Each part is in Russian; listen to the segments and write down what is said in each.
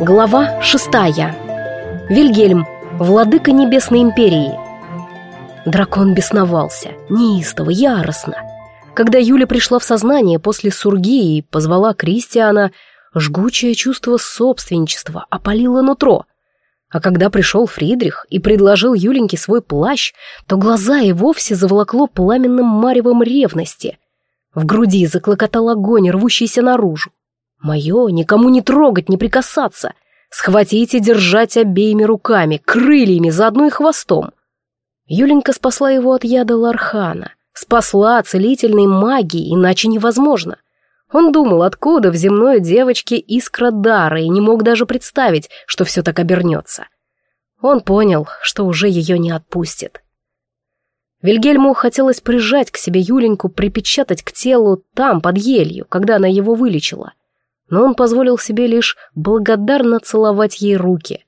Глава шестая. Вильгельм, владыка Небесной Империи. Дракон бесновался, неистово, яростно. Когда Юля пришла в сознание после сургии и позвала Кристиана, жгучее чувство собственничества опалило нутро. А когда пришел Фридрих и предложил Юленьке свой плащ, то глаза и вовсе заволокло пламенным маревом ревности. В груди заклокотал огонь, рвущийся наружу. Мое никому не трогать, не прикасаться. Схватить и держать обеими руками, крыльями, заодно и хвостом. Юленька спасла его от яда Лархана. Спасла целительной магией, иначе невозможно. Он думал, откуда в земной девочке искра дара, и не мог даже представить, что все так обернется. Он понял, что уже ее не отпустит. Вильгельму хотелось прижать к себе Юленьку, припечатать к телу там, под елью, когда она его вылечила но он позволил себе лишь благодарно целовать ей руки.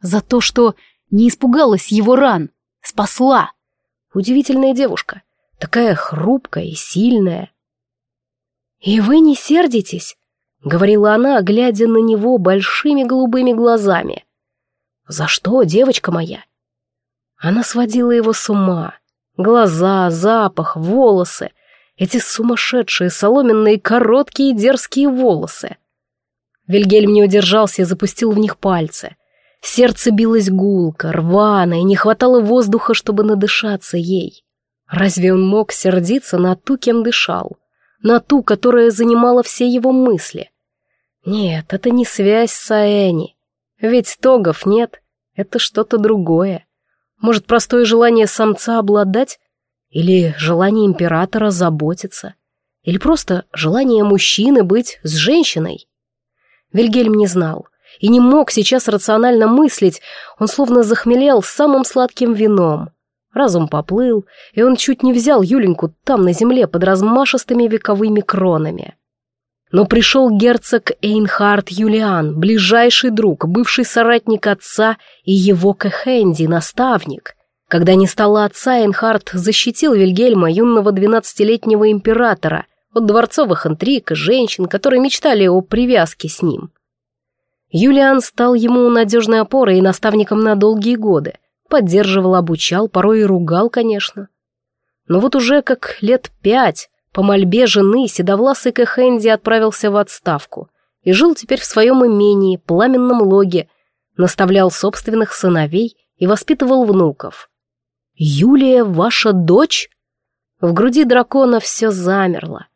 За то, что не испугалась его ран, спасла. Удивительная девушка, такая хрупкая и сильная. «И вы не сердитесь?» — говорила она, глядя на него большими голубыми глазами. «За что, девочка моя?» Она сводила его с ума. Глаза, запах, волосы. Эти сумасшедшие соломенные короткие дерзкие волосы. Вильгельм не удержался и запустил в них пальцы. Сердце билось гулко, рвано, и не хватало воздуха, чтобы надышаться ей. Разве он мог сердиться на ту, кем дышал? На ту, которая занимала все его мысли? Нет, это не связь с Аэни. Ведь тогов нет, это что-то другое. Может, простое желание самца обладать? Или желание императора заботиться? Или просто желание мужчины быть с женщиной? Вильгельм не знал и не мог сейчас рационально мыслить, он словно захмелел самым сладким вином. Разум поплыл, и он чуть не взял Юленьку там на земле под размашистыми вековыми кронами. Но пришел герцог Эйнхард Юлиан, ближайший друг, бывший соратник отца и его Кэхэнди, наставник. Когда не стало отца, Эйнхард защитил Вильгельма, юного двенадцатилетнего императора, от дворцовых интриг и женщин, которые мечтали о привязке с ним. Юлиан стал ему надежной опорой и наставником на долгие годы, поддерживал, обучал, порой и ругал, конечно. Но вот уже как лет пять по мольбе жены седовласый Кэхэнди отправился в отставку и жил теперь в своем имении, пламенном логе, наставлял собственных сыновей и воспитывал внуков. «Юлия ваша дочь?» В груди дракона все замерло.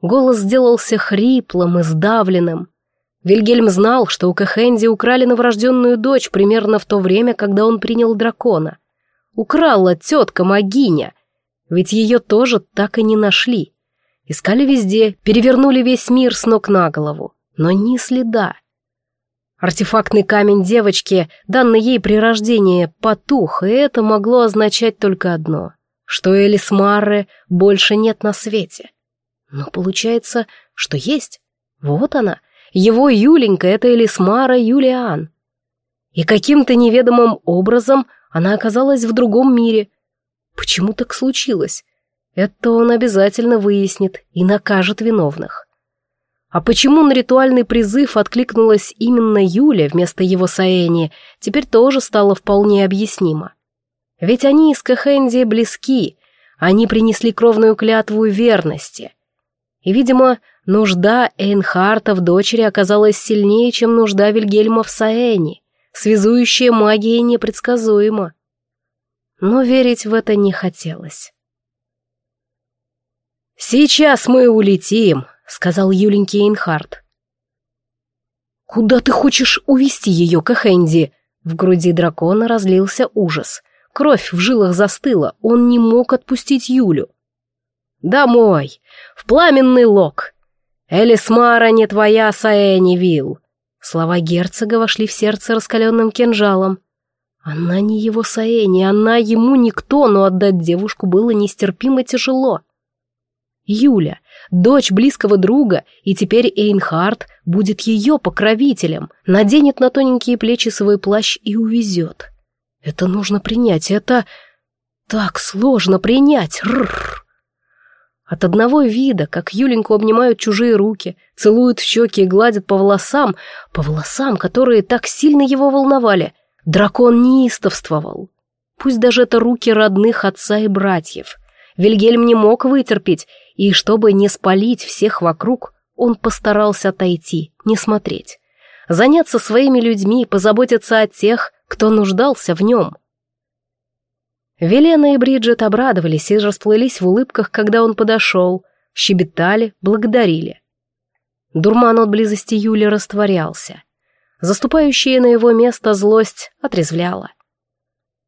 Голос сделался хриплым и сдавленным. Вильгельм знал, что у Кахенди украли новорожденную дочь примерно в то время, когда он принял дракона. Украла тетка Магиня, ведь ее тоже так и не нашли. Искали везде, перевернули весь мир с ног на голову, но ни следа. Артефактный камень девочки, данный ей при рождении, потух, и это могло означать только одно, что Элис Марре больше нет на свете. Но получается, что есть. Вот она, его Юленька, это Элисмара Юлиан. И каким-то неведомым образом она оказалась в другом мире. Почему так случилось? Это он обязательно выяснит и накажет виновных. А почему на ритуальный призыв откликнулась именно Юля вместо его Саэни, теперь тоже стало вполне объяснимо. Ведь они с Кахенди близки, они принесли кровную клятву верности — и, видимо, нужда Эйнхарта в дочери оказалась сильнее, чем нужда Вильгельма в Саэне. Связующая магия непредсказуема. Но верить в это не хотелось. «Сейчас мы улетим», — сказал Юленький Эйнхарт. «Куда ты хочешь увести ее, Кахэнди?» В груди дракона разлился ужас. Кровь в жилах застыла, он не мог отпустить Юлю. «Домой! В пламенный лог! Элисмара не твоя, Саэни Вил!» Слова герцога вошли в сердце раскаленным кинжалом. Она не его Саэни, она ему никто, но отдать девушку было нестерпимо тяжело. Юля, дочь близкого друга, и теперь Эйнхард будет ее покровителем, наденет на тоненькие плечи свой плащ и увезет. Это нужно принять, это... так сложно принять. Рррр. От одного вида, как Юленьку обнимают чужие руки, целуют в щеки и гладят по волосам, по волосам, которые так сильно его волновали, дракон неистовствовал. Пусть даже это руки родных отца и братьев. Вильгельм не мог вытерпеть, и чтобы не спалить всех вокруг, он постарался отойти, не смотреть. Заняться своими людьми, позаботиться о тех, кто нуждался в нем. Велена и Бриджит обрадовались и расплылись в улыбках, когда он подошел, щебетали, благодарили. Дурман от близости Юли растворялся. Заступающая на его место злость отрезвляла.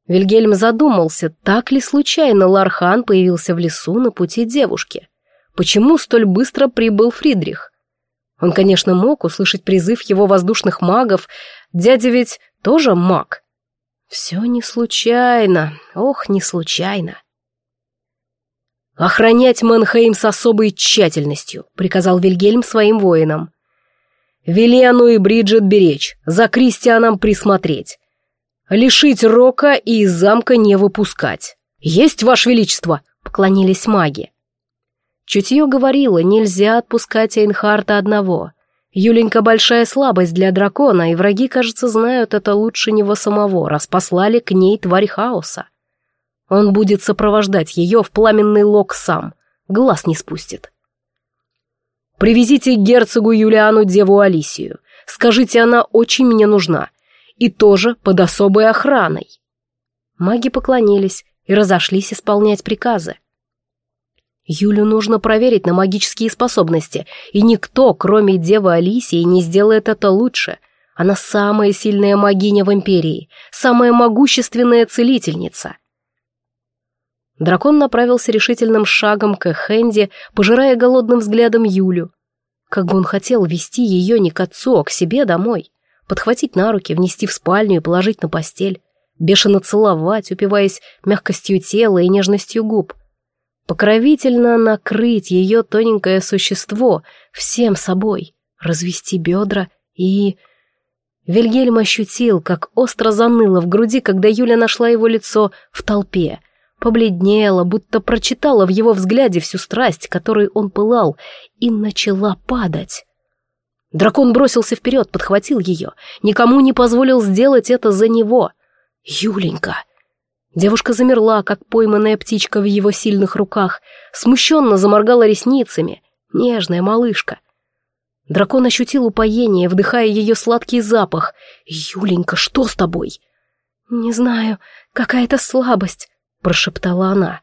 Вильгельм задумался, так ли случайно Лархан появился в лесу на пути девушки. Почему столь быстро прибыл Фридрих? Он, конечно, мог услышать призыв его воздушных магов, дядя ведь тоже маг. Все не случайно, ох, не случайно. «Охранять Манхейм с особой тщательностью», — приказал Вильгельм своим воинам. «Велиану и Бриджит беречь, за Кристианом присмотреть. Лишить Рока и из замка не выпускать. Есть, Ваше Величество!» — поклонились маги. Чутье говорило, нельзя отпускать Эйнхарта одного. Юленька большая слабость для дракона, и враги, кажется, знают это лучше него самого, раз послали к ней тварь хаоса. Он будет сопровождать ее в пламенный лог сам, глаз не спустит. «Привезите герцогу Юлиану деву Алисию. Скажите, она очень мне нужна. И тоже под особой охраной». Маги поклонились и разошлись исполнять приказы. Юлю нужно проверить на магические способности, и никто, кроме девы Алисии, не сделает это лучше. Она самая сильная магиня в Империи, самая могущественная целительница. Дракон направился решительным шагом к Эхенде, пожирая голодным взглядом Юлю. Как бы он хотел вести ее не к отцу, а к себе домой. Подхватить на руки, внести в спальню и положить на постель. Бешено целовать, упиваясь мягкостью тела и нежностью губ — покровительно накрыть ее тоненькое существо всем собой, развести бедра и... Вильгельм ощутил, как остро заныло в груди, когда Юля нашла его лицо в толпе. Побледнела, будто прочитала в его взгляде всю страсть, которой он пылал, и начала падать. Дракон бросился вперед, подхватил ее, никому не позволил сделать это за него. «Юленька!» Девушка замерла, как пойманная птичка в его сильных руках, смущенно заморгала ресницами. Нежная малышка. Дракон ощутил упоение, вдыхая ее сладкий запах. «Юленька, что с тобой?» «Не знаю, какая-то слабость», — прошептала она.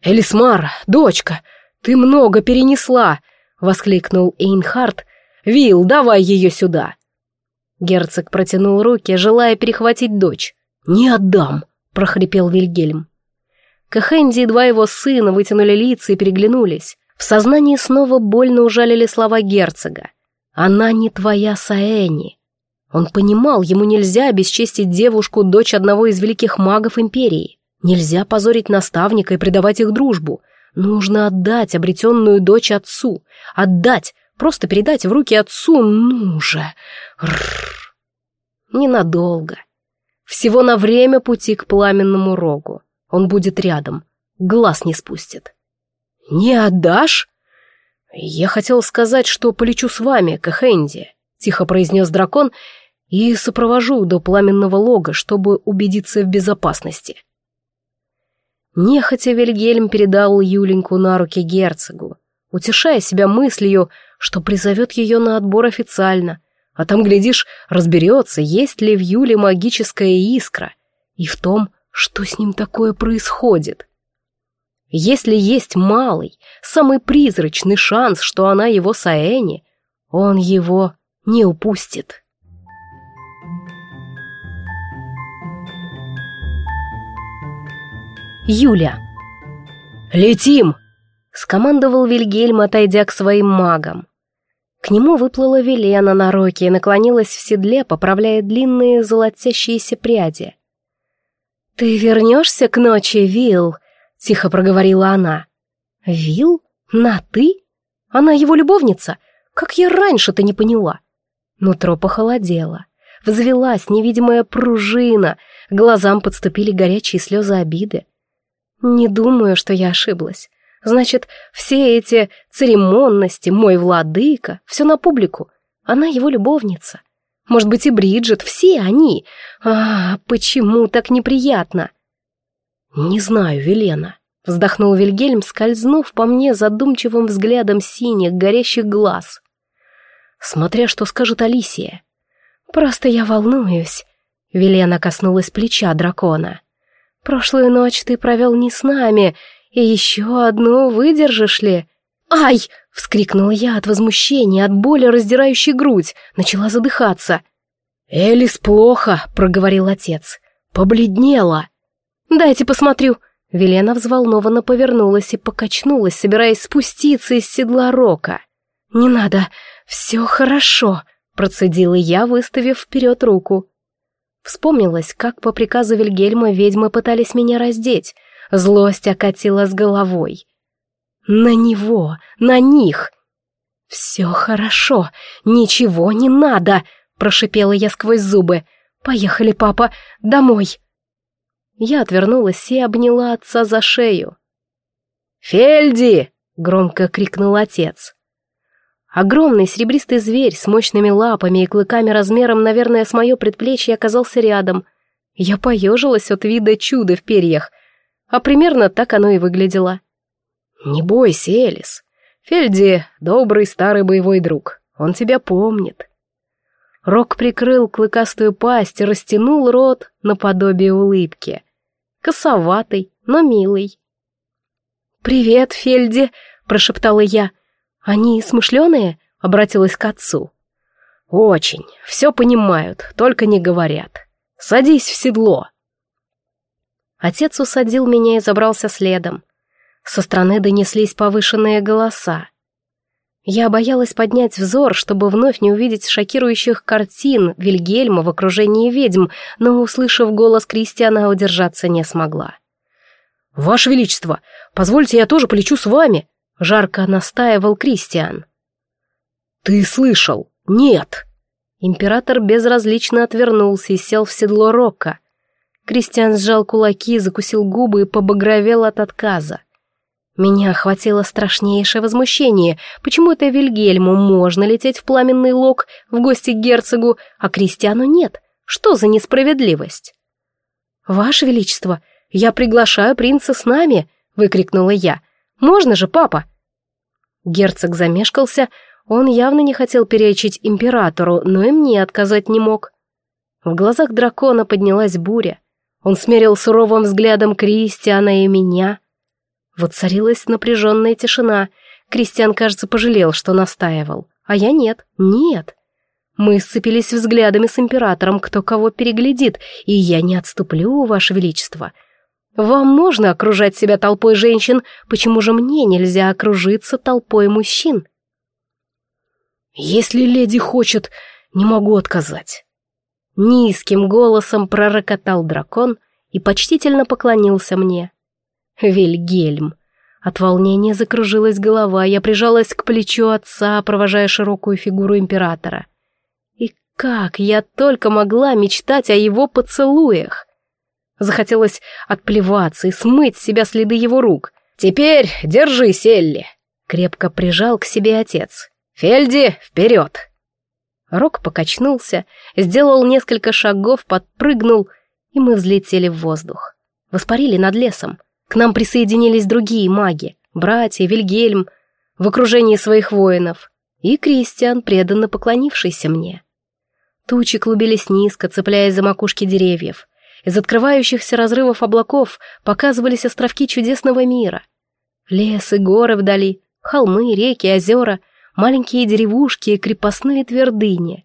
«Элисмар, дочка, ты много перенесла!» — воскликнул Эйнхард. «Вил, давай ее сюда!» Герцог протянул руки, желая перехватить дочь. «Не отдам!» Прохрипел Вильгельм. Кахенди и два его сына вытянули лица и переглянулись. В сознании снова больно ужалили слова герцога. «Она не твоя Саэни». Он понимал, ему нельзя обесчестить девушку, дочь одного из великих магов Империи. Нельзя позорить наставника и предавать их дружбу. Нужно отдать обретенную дочь отцу. Отдать, просто передать в руки отцу, ну же. Рррр. Ненадолго. Всего на время пути к пламенному рогу. Он будет рядом, глаз не спустит. «Не отдашь?» «Я хотел сказать, что полечу с вами, к Эхенди», — тихо произнес дракон, «и сопровожу до пламенного лога, чтобы убедиться в безопасности». Нехотя Вильгельм передал Юленьку на руки герцогу, утешая себя мыслью, что призовет ее на отбор официально — а там, глядишь, разберется, есть ли в Юле магическая искра, и в том, что с ним такое происходит. Если есть малый, самый призрачный шанс, что она его Саэни, он его не упустит. Юля. «Летим!» — скомандовал Вильгельм, отойдя к своим магам. К нему выплыла Велена на роке и наклонилась в седле, поправляя длинные золотящиеся пряди. «Ты вернешься к ночи, Вил?» — тихо проговорила она. «Вил? На «ты»? Она его любовница? Как я раньше-то не поняла?» Нутро похолодело. Взвелась невидимая пружина, глазам подступили горячие слезы обиды. Не думаю, что я ошиблась. Значит, все эти церемонности, мой владыка, все на публику. Она его любовница. Может быть, и Бриджит, все они. А, почему так неприятно? Не знаю, Велена. Вздохнул Вильгельм, скользнув по мне задумчивым взглядом синих, горящих глаз. Смотря что скажет Алисия. Просто я волнуюсь. Велена коснулась плеча дракона. Прошлую ночь ты провел не с нами, и еще одну выдержишь ли? Ай! вскрикнула я от возмущения, от боли, раздирающей грудь, начала задыхаться. «Элис плохо», — проговорил отец. «Побледнела». «Дайте посмотрю». Велена взволнованно повернулась и покачнулась, собираясь спуститься из седла Рока. «Не надо, все хорошо», — процедила я, выставив вперед руку. Вспомнилось, как по приказу Вильгельма ведьмы пытались меня раздеть. Злость окатила с головой. На него, на них. «Все хорошо, ничего не надо», — прошипела я сквозь зубы. «Поехали, папа, домой». Я отвернулась и обняла отца за шею. «Фельди!» — громко крикнул отец. Огромный серебристый зверь с мощными лапами и клыками размером, наверное, с мое предплечье оказался рядом. Я поежилась от вида чуда в перьях, а примерно так оно и выглядело. «Не бойся, Элис. Фельди — добрый старый боевой друг. Он тебя помнит». Рок прикрыл клыкастую пасть и растянул рот наподобие улыбки. Косоватый, но милый. «Привет, Фельди», — прошептала я. «Они смышленые?» — обратилась к отцу. «Очень. Все понимают, только не говорят. Садись в седло». Отец усадил меня и забрался следом. Со стороны донеслись повышенные голоса. Я боялась поднять взор, чтобы вновь не увидеть шокирующих картин Вильгельма в окружении ведьм, но, услышав голос Кристиана, удержаться не смогла. «Ваше Величество, позвольте я тоже полечу с вами», — жарко настаивал Кристиан. «Ты слышал? Нет!» Император безразлично отвернулся и сел в седло Рока. Кристиан сжал кулаки, закусил губы и побагровел от отказа. Меня охватило страшнейшее возмущение. Почему это Вильгельму можно лететь в пламенный лог в гости к герцогу, а Кристиану нет? Что за несправедливость? «Ваше Величество, я приглашаю принца с нами!» — выкрикнула я. Можно же, папа?» Герцог замешкался, он явно не хотел перечить императору, но и мне отказать не мог. В глазах дракона поднялась буря. Он смерил суровым взглядом Кристиана и меня. Вот царилась напряженная тишина. Кристиан, кажется, пожалел, что настаивал. А я нет, нет. Мы сцепились взглядами с императором, кто кого переглядит, и я не отступлю, ваше величество. — вам можно окружать себя толпой женщин, почему же мне нельзя окружиться толпой мужчин? Если леди хочет, не могу отказать. Низким голосом пророкотал дракон и почтительно поклонился мне. Вильгельм. От волнения закружилась голова, я прижалась к плечу отца, провожая широкую фигуру императора. И как я только могла мечтать о его поцелуях! Захотелось отплеваться и смыть с себя следы его рук. «Теперь держись, Элли!» Крепко прижал к себе отец. «Фельди, вперед!» Рок покачнулся, сделал несколько шагов, подпрыгнул, и мы взлетели в воздух. Воспарили над лесом. К нам присоединились другие маги, братья, Вильгельм, в окружении своих воинов, и Кристиан, преданно поклонившийся мне. Тучи клубились низко, цепляясь за макушки деревьев. Из открывающихся разрывов облаков показывались островки чудесного мира. Лес и горы вдали, холмы, реки, озера, маленькие деревушки и крепостные твердыни.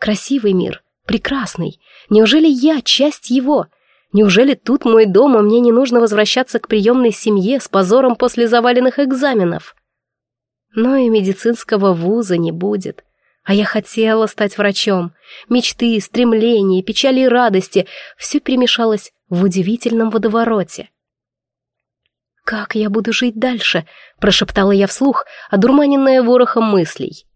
Красивый мир, прекрасный. Неужели я часть его? Неужели тут мой дом, а мне не нужно возвращаться к приемной семье с позором после заваленных экзаменов? Но и медицинского вуза не будет. А я хотела стать врачом. Мечты, стремления, печали и радости — все перемешалось в удивительном водовороте. «Как я буду жить дальше?» — прошептала я вслух, одурманенная ворохом мыслей.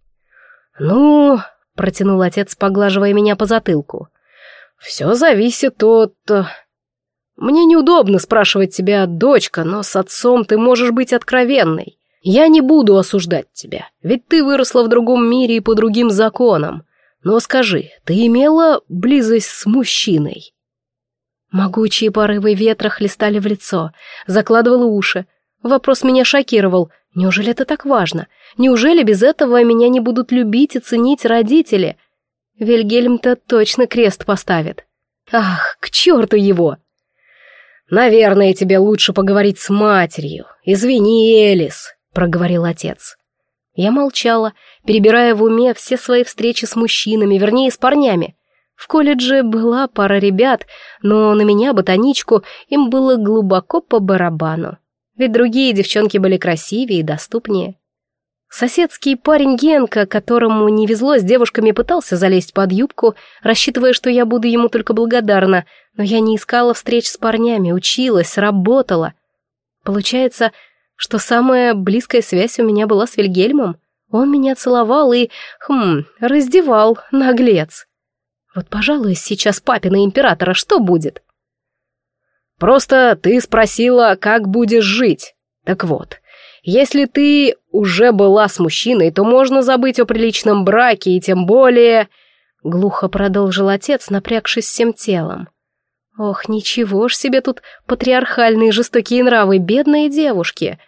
«Ну...» — протянул отец, поглаживая меня по затылку. «Все зависит от...» Мне неудобно спрашивать тебя, дочка, но с отцом ты можешь быть откровенной. Я не буду осуждать тебя, ведь ты выросла в другом мире и по другим законам. Но скажи, ты имела близость с мужчиной?» Могучие порывы ветра хлестали в лицо, закладывало уши. Вопрос меня шокировал. Неужели это так важно? Неужели без этого меня не будут любить и ценить родители? Вильгельм-то точно крест поставит. Ах, к черту его! «Наверное, тебе лучше поговорить с матерью. Извини, Элис», — проговорил отец. Я молчала, перебирая в уме все свои встречи с мужчинами, вернее, с парнями. В колледже была пара ребят, но на меня, ботаничку, им было глубоко по барабану. Ведь другие девчонки были красивее и доступнее. Соседский парень Генка, которому не везло с девушками, пытался залезть под юбку, рассчитывая, что я буду ему только благодарна, но я не искала встреч с парнями, училась, работала. Получается, что самая близкая связь у меня была с Вильгельмом. Он меня целовал и, хм, раздевал, наглец. Вот, пожалуй, сейчас папина императора что будет? Просто ты спросила, как будешь жить. Так вот, если ты уже была с мужчиной, то можно забыть о приличном браке и тем более... Глухо продолжил отец, напрягшись всем телом. Ох, ничего ж себе тут патриархальные жестокие нравы, бедные девушки.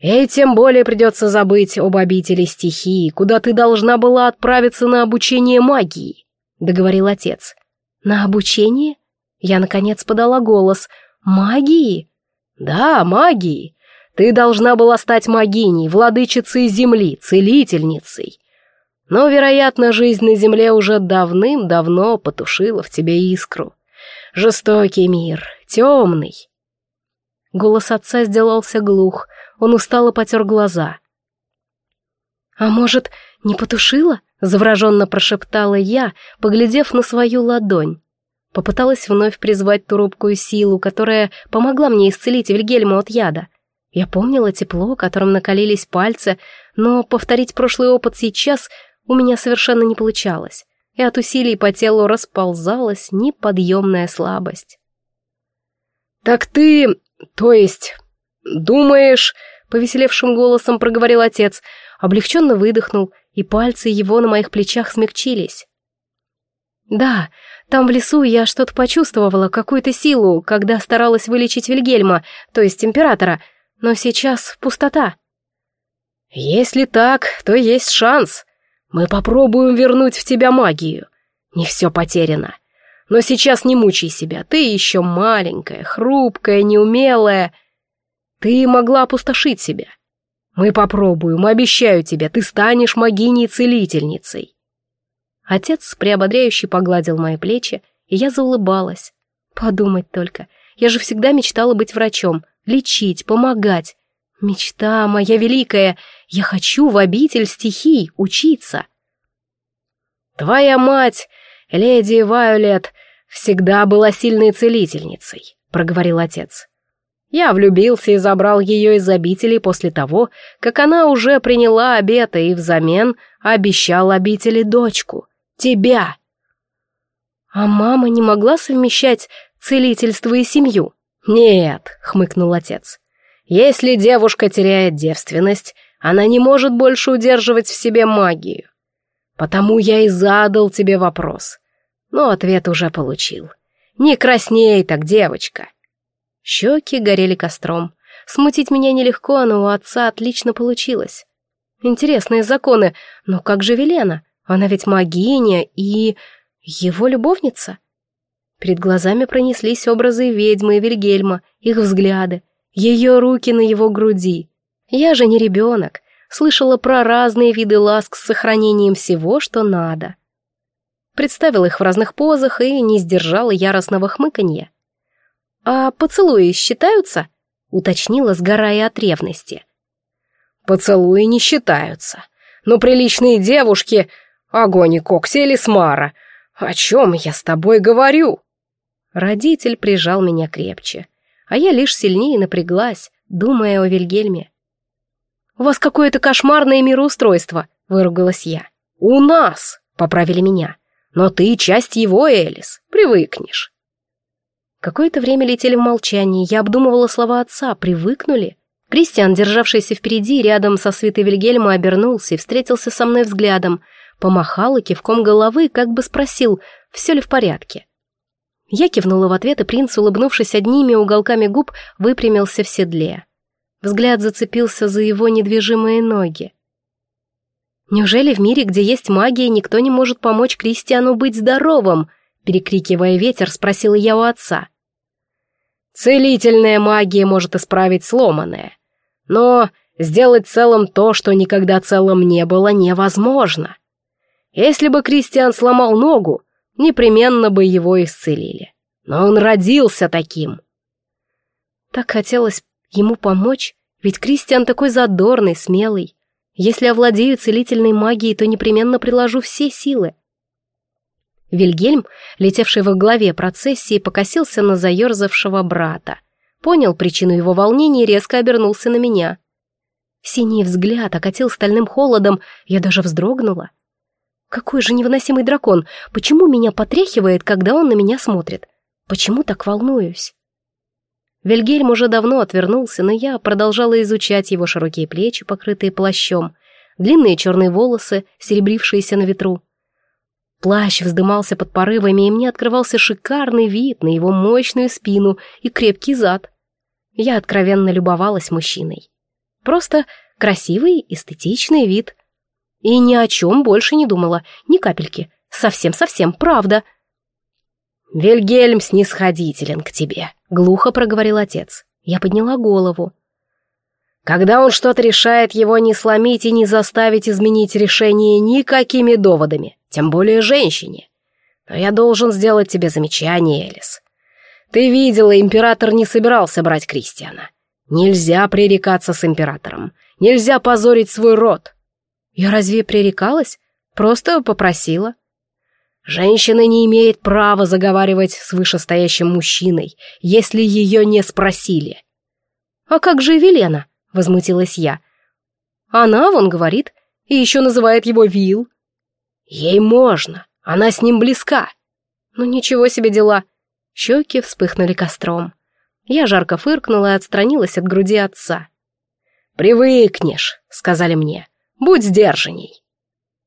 И тем более придется забыть об обители стихии, куда ты должна была отправиться на обучение магии договорил отец. «На обучение?» Я, наконец, подала голос. «Магии?» «Да, магии. Ты должна была стать магиней, владычицей земли, целительницей. Но, вероятно, жизнь на земле уже давным-давно потушила в тебе искру. Жестокий мир, темный». Голос отца сделался глух, он устало потер глаза. «А может, не потушила?» Завороженно прошептала я, поглядев на свою ладонь. Попыталась вновь призвать ту робкую силу, которая помогла мне исцелить Вильгельма от яда. Я помнила тепло, которым накалились пальцы, но повторить прошлый опыт сейчас у меня совершенно не получалось, и от усилий по телу расползалась неподъемная слабость. «Так ты, то есть, думаешь...» — повеселевшим голосом проговорил отец, облегченно выдохнул и пальцы его на моих плечах смягчились. «Да, там в лесу я что-то почувствовала, какую-то силу, когда старалась вылечить Вильгельма, то есть императора, но сейчас пустота». «Если так, то есть шанс. Мы попробуем вернуть в тебя магию. Не все потеряно. Но сейчас не мучай себя, ты еще маленькая, хрупкая, неумелая. Ты могла опустошить себя. Мы попробуем, обещаю тебе, ты станешь могиней-целительницей. Отец приободряюще погладил мои плечи, и я заулыбалась. Подумать только, я же всегда мечтала быть врачом, лечить, помогать. Мечта моя великая, я хочу в обитель стихий учиться. Твоя мать, леди Вайолет, всегда была сильной целительницей, проговорил отец. Я влюбился и забрал ее из обители после того, как она уже приняла обеты и взамен обещал обители дочку. Тебя. А мама не могла совмещать целительство и семью? Нет, хмыкнул отец. Если девушка теряет девственность, она не может больше удерживать в себе магию. Потому я и задал тебе вопрос. Но ответ уже получил. Не красней так, девочка. Щеки горели костром. Смутить меня нелегко, но у отца отлично получилось. Интересные законы, но как же Велена? Она ведь магиня и... его любовница? Перед глазами пронеслись образы ведьмы и Вильгельма, их взгляды, ее руки на его груди. Я же не ребенок, слышала про разные виды ласк с сохранением всего, что надо. Представила их в разных позах и не сдержала яростного хмыканья. «А поцелуи считаются?» — уточнила, сгорая от ревности. «Поцелуи не считаются. Но приличные девушки... Огонь и кокси или смара. О чем я с тобой говорю?» Родитель прижал меня крепче, а я лишь сильнее напряглась, думая о Вильгельме. «У вас какое-то кошмарное мироустройство», — выругалась я. «У нас», — поправили меня. «Но ты часть его, Элис, привыкнешь». Какое-то время летели в молчании, я обдумывала слова отца, привыкнули. Кристиан, державшийся впереди, рядом со свитой Вильгельма, обернулся и встретился со мной взглядом, помахал и кивком головы, как бы спросил, все ли в порядке. Я кивнула в ответ, и принц, улыбнувшись одними уголками губ, выпрямился в седле. Взгляд зацепился за его недвижимые ноги. Неужели в мире, где есть магия, никто не может помочь Кристиану быть здоровым? Перекрикивая ветер, спросила я у отца. Целительная магия может исправить сломанное. Но сделать целым то, что никогда целым не было, невозможно. Если бы Кристиан сломал ногу, непременно бы его исцелили. Но он родился таким. Так хотелось ему помочь, ведь Кристиан такой задорный, смелый. Если овладею целительной магией, то непременно приложу все силы. Вильгельм, летевший во главе процессии, покосился на заерзавшего брата. Понял причину его волнения и резко обернулся на меня. Синий взгляд окатил стальным холодом, я даже вздрогнула. Какой же невыносимый дракон! Почему меня потряхивает, когда он на меня смотрит? Почему так волнуюсь? Вильгельм уже давно отвернулся, но я продолжала изучать его широкие плечи, покрытые плащом, длинные черные волосы, серебрившиеся на ветру. Плащ вздымался под порывами, и мне открывался шикарный вид на его мощную спину и крепкий зад. Я откровенно любовалась мужчиной. Просто красивый, эстетичный вид. И ни о чем больше не думала, ни капельки. Совсем-совсем, правда. «Вильгельм снисходителен к тебе», — глухо проговорил отец. Я подняла голову. «Когда он что-то решает, его не сломить и не заставить изменить решение никакими доводами, тем более женщине. Но я должен сделать тебе замечание, Элис. Ты видела, император не собирался брать Кристиана. Нельзя пререкаться с императором, нельзя позорить свой род». «Я разве пререкалась? Просто попросила». Женщина не имеет права заговаривать с вышестоящим мужчиной, если ее не спросили. «А как же Велена?» — возмутилась я. «Она, вон, говорит, и еще называет его Вил». «Ей можно, она с ним близка». «Ну ничего себе дела». Щеки вспыхнули костром. Я жарко фыркнула и отстранилась от груди отца. «Привыкнешь», — сказали мне, — «будь сдержанней».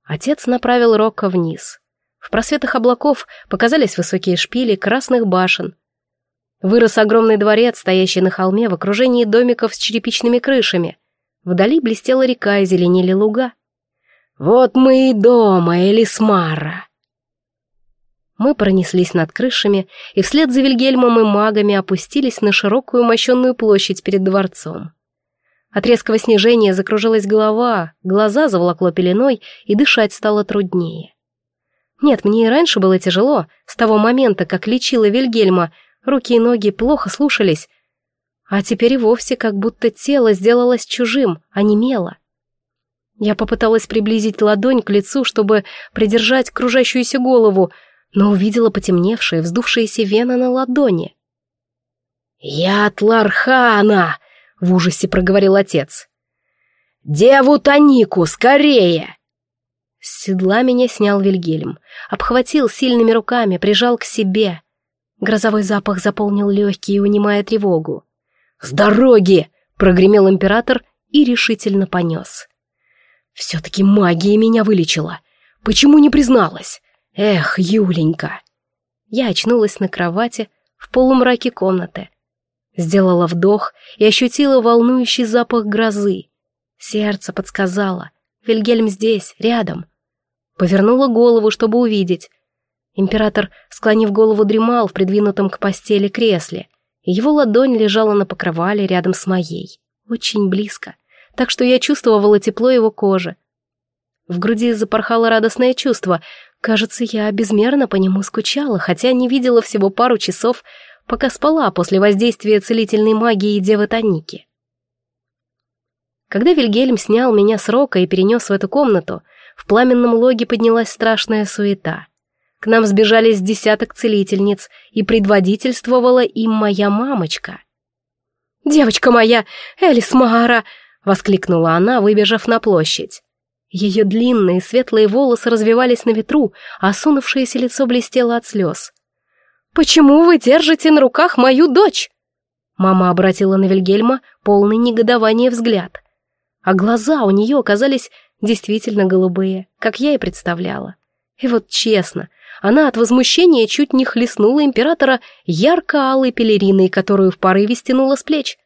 Отец направил Рока вниз. В просветах облаков показались высокие шпили красных башен. Вырос огромный дворец, стоящий на холме в окружении домиков с черепичными крышами. Вдали блестела река и зеленели луга. «Вот мы и дома, Элисмара!» Мы пронеслись над крышами и вслед за Вильгельмом и магами опустились на широкую мощенную площадь перед дворцом. От резкого снижения закружилась голова, глаза заволокло пеленой, и дышать стало труднее. Нет, мне и раньше было тяжело, с того момента, как лечила Вильгельма, руки и ноги плохо слушались. А теперь и вовсе как будто тело сделалось чужим, а не мело. Я попыталась приблизить ладонь к лицу, чтобы придержать кружащуюся голову, но увидела потемневшие, вздувшиеся вены на ладони. «Я от Лархана!» — в ужасе проговорил отец. «Деву Танику, скорее!» С седла меня снял Вильгельм, обхватил сильными руками, прижал к себе. Грозовой запах заполнил легкие, унимая тревогу. «С дороги!» — прогремел император и решительно понес. «Все-таки магия меня вылечила. Почему не призналась? Эх, Юленька!» Я очнулась на кровати в полумраке комнаты. Сделала вдох и ощутила волнующий запах грозы. Сердце подсказало. Вильгельм здесь, рядом. Повернула голову, чтобы увидеть. Император, склонив голову, дремал в придвинутом к постели кресле. Его ладонь лежала на покрывале рядом с моей. Очень близко. Так что я чувствовала тепло его кожи. В груди запорхало радостное чувство. Кажется, я безмерно по нему скучала, хотя не видела всего пару часов, пока спала после воздействия целительной магии Девы Таники. Когда Вильгельм снял меня с рока и перенес в эту комнату, в пламенном логе поднялась страшная суета. К нам сбежались десяток целительниц, и предводительствовала им моя мамочка. «Девочка моя, Элис Маара!» — воскликнула она, выбежав на площадь. Ее длинные светлые волосы развивались на ветру, а осунувшееся лицо блестело от слез. Почему вы держите на руках мою дочь?» Мама обратила на Вильгельма полный негодования взгляд. А глаза у нее оказались действительно голубые, как я и представляла. И вот честно, она от возмущения чуть не хлестнула императора ярко-алой пелериной, которую в порыве стянула с плеч.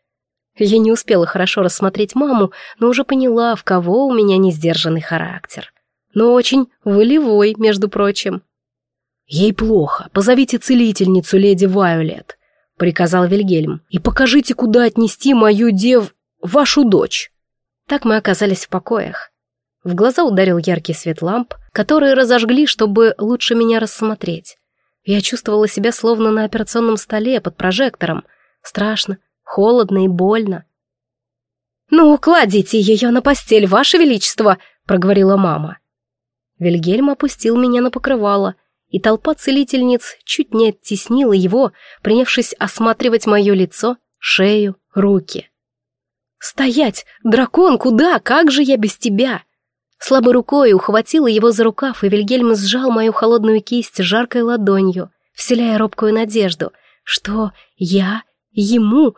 Я не успела хорошо рассмотреть маму, но уже поняла, в кого у меня несдержанный характер. Но очень волевой, между прочим. «Ей плохо. Позовите целительницу, леди Вайолет», — приказал Вильгельм, «и покажите, куда отнести мою дев... вашу дочь». Так мы оказались в покоях. В глаза ударил яркий свет ламп, которые разожгли, чтобы лучше меня рассмотреть. Я чувствовала себя словно на операционном столе под прожектором. Страшно, холодно и больно. «Ну, кладите ее на постель, ваше величество!» — проговорила мама. Вильгельм опустил меня на покрывало, и толпа целительниц чуть не оттеснила его, принявшись осматривать мое лицо, шею, руки. «Стоять! Дракон, куда? Как же я без тебя?» Слабой рукой ухватила его за рукав, и Вильгельм сжал мою холодную кисть жаркой ладонью, вселяя робкую надежду, что я ему,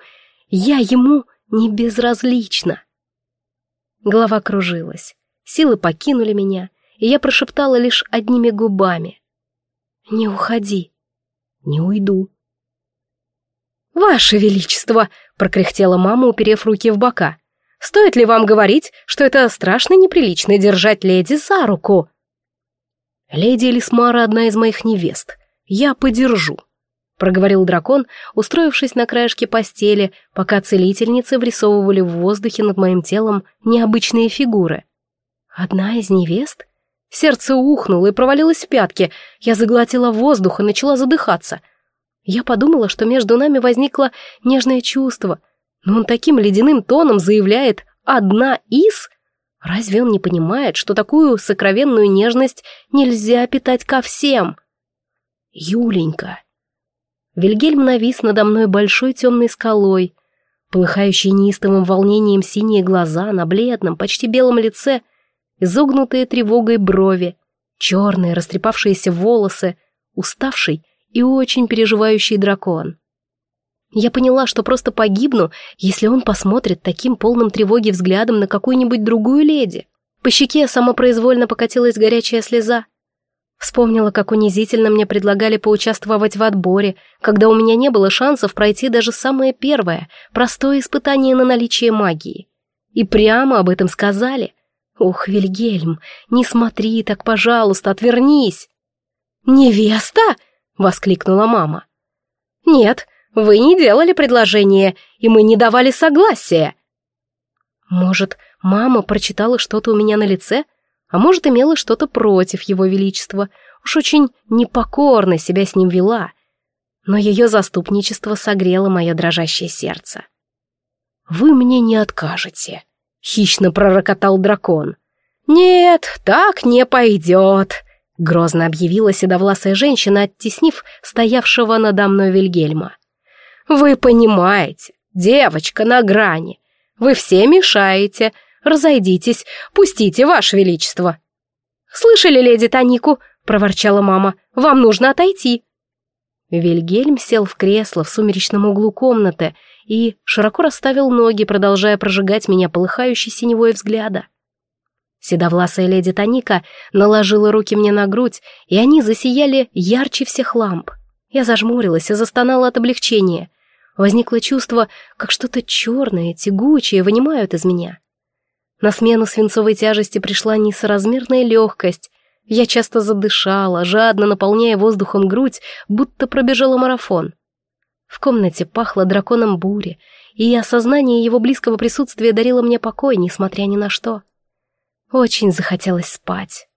я ему не безразлична. Голова кружилась, силы покинули меня, и я прошептала лишь одними губами. «Не уходи». «Не уйду». «Ваше Величество!» — прокряхтела мама, уперев руки в бока. Стоит ли вам говорить, что это страшно неприлично держать леди за руку? Леди Элисмара одна из моих невест. Я подержу, проговорил дракон, устроившись на краешке постели, пока целительницы врисовывали в воздухе над моим телом необычные фигуры. Одна из невест? Сердце ухнуло и провалилось в пятки. Я заглотила воздух и начала задыхаться. Я подумала, что между нами возникло нежное чувство, но он таким ледяным тоном заявляет «одна из»? Разве он не понимает, что такую сокровенную нежность нельзя питать ко всем? Юленька. Вильгельм навис надо мной большой темной скалой, полыхающие неистовым волнением синие глаза на бледном, почти белом лице, изогнутые тревогой брови, черные растрепавшиеся волосы, уставший и очень переживающий дракон. Я поняла, что просто погибну, если он посмотрит таким полным тревоги взглядом на какую-нибудь другую леди. По щеке самопроизвольно покатилась горячая слеза. Вспомнила, как унизительно мне предлагали поучаствовать в отборе, когда у меня не было шансов пройти даже самое первое, простое испытание на наличие магии. И прямо об этом сказали. «Ух, Вильгельм, не смотри так, пожалуйста, отвернись!» «Невеста?» — воскликнула мама. «Нет, вы не делали предложение, и мы не давали согласия. Может, мама прочитала что-то у меня на лице, а может, имела что-то против его величества. Уж очень непокорно себя с ним вела. Но ее заступничество согрело мое дрожащее сердце. «Вы мне не откажете», — хищно пророкотал дракон. «Нет, так не пойдет», — грозно объявила седовласая женщина, оттеснив стоявшего надо мной Вильгельма. Вы понимаете, девочка на грани. Вы все мешаете. Разойдитесь, пустите, ваше величество. Слышали, леди Танику? проворчала мама. Вам нужно отойти. Вильгельм сел в кресло в сумеречном углу комнаты и широко расставил ноги, продолжая прожигать меня полыхающей синевой взгляда. Седовласая леди Таника наложила руки мне на грудь, и они засияли ярче всех ламп. Я зажмурилась и застонала от облегчения. Возникло чувство, как что-то черное, тягучее вынимают из меня. На смену свинцовой тяжести пришла несоразмерная легкость. Я часто задышала, жадно наполняя воздухом грудь, будто пробежала марафон. В комнате пахло драконом бури, и осознание его близкого присутствия дарило мне покой, несмотря ни на что. Очень захотелось спать.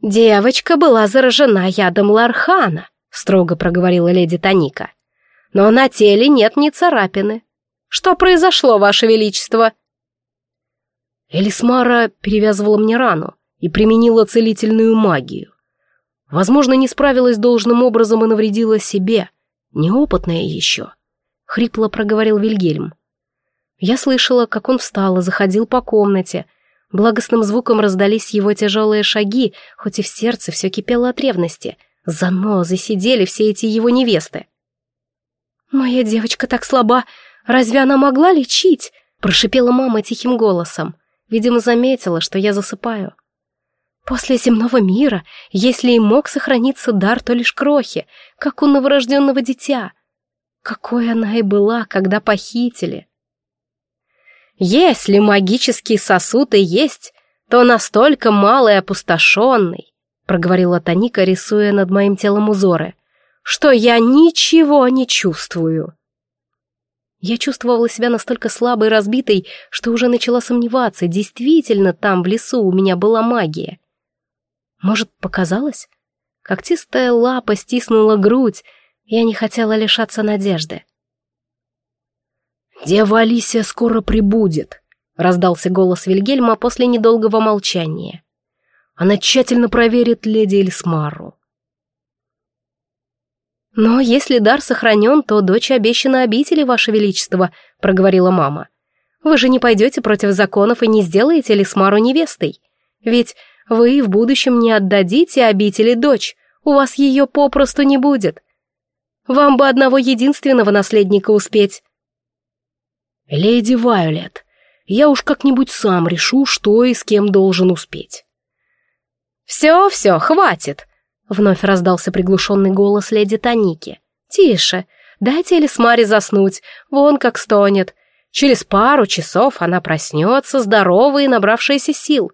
«Девочка была заражена ядом Лархана», — строго проговорила леди Таника но на теле нет ни царапины. Что произошло, Ваше Величество?» Элисмара перевязывала мне рану и применила целительную магию. Возможно, не справилась должным образом и навредила себе. Неопытная еще. Хрипло проговорил Вильгельм. Я слышала, как он встал и заходил по комнате. Благостным звуком раздались его тяжелые шаги, хоть и в сердце все кипело от ревности. Занозы сидели все эти его невесты. «Моя девочка так слаба, разве она могла лечить?» прошипела мама тихим голосом. Видимо, заметила, что я засыпаю. После земного мира, если и мог сохраниться дар, то лишь крохи, как у новорожденного дитя. Какой она и была, когда похитили. Если магический сосуд и есть, то настолько малый и опустошенный, проговорила Таника, рисуя над моим телом узоры, что я ничего не чувствую. Я чувствовала себя настолько слабой и разбитой, что уже начала сомневаться, действительно там в лесу у меня была магия. Может, показалось? Когтистая лапа стиснула грудь, я не хотела лишаться надежды. «Дева Алисия скоро прибудет», — раздался голос Вильгельма после недолгого молчания. «Она тщательно проверит леди Эльсмару». «Но если дар сохранен, то дочь обещана обители, Ваше Величество», — проговорила мама. «Вы же не пойдете против законов и не сделаете Лисмару невестой. Ведь вы в будущем не отдадите обители дочь, у вас ее попросту не будет. Вам бы одного единственного наследника успеть». «Леди Вайолет, я уж как-нибудь сам решу, что и с кем должен успеть». «Все-все, хватит!» — вновь раздался приглушенный голос леди Таники. «Тише, дайте Элисмаре заснуть, вон как стонет. Через пару часов она проснется, здоровая и набравшаяся сил.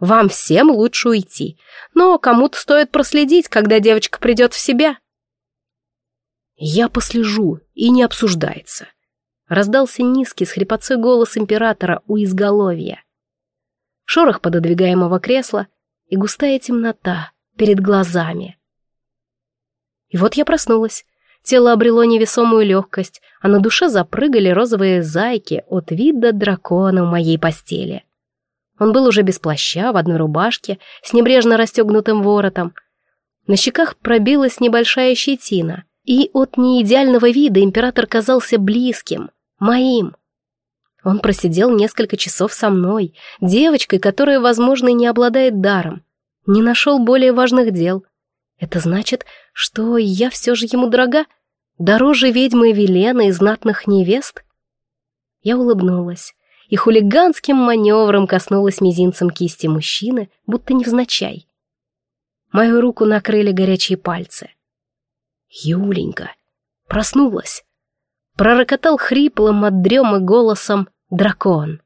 Вам всем лучше уйти, но кому-то стоит проследить, когда девочка придет в себя». «Я послежу, и не обсуждается», — раздался низкий с хрипотцой голос императора у изголовья. Шорох пододвигаемого кресла и густая темнота перед глазами. И вот я проснулась. Тело обрело невесомую легкость, а на душе запрыгали розовые зайки от вида дракона в моей постели. Он был уже без плаща, в одной рубашке, с небрежно расстегнутым воротом. На щеках пробилась небольшая щетина, и от неидеального вида император казался близким, моим. Он просидел несколько часов со мной, девочкой, которая, возможно, не обладает даром. Не нашел более важных дел. Это значит, что я все же ему дорога? Дороже ведьмы Велены и знатных невест? Я улыбнулась и хулиганским маневром коснулась мизинцем кисти мужчины, будто невзначай. Мою руку накрыли горячие пальцы. Юленька проснулась. Пророкотал хриплым от дремы голосом дракон.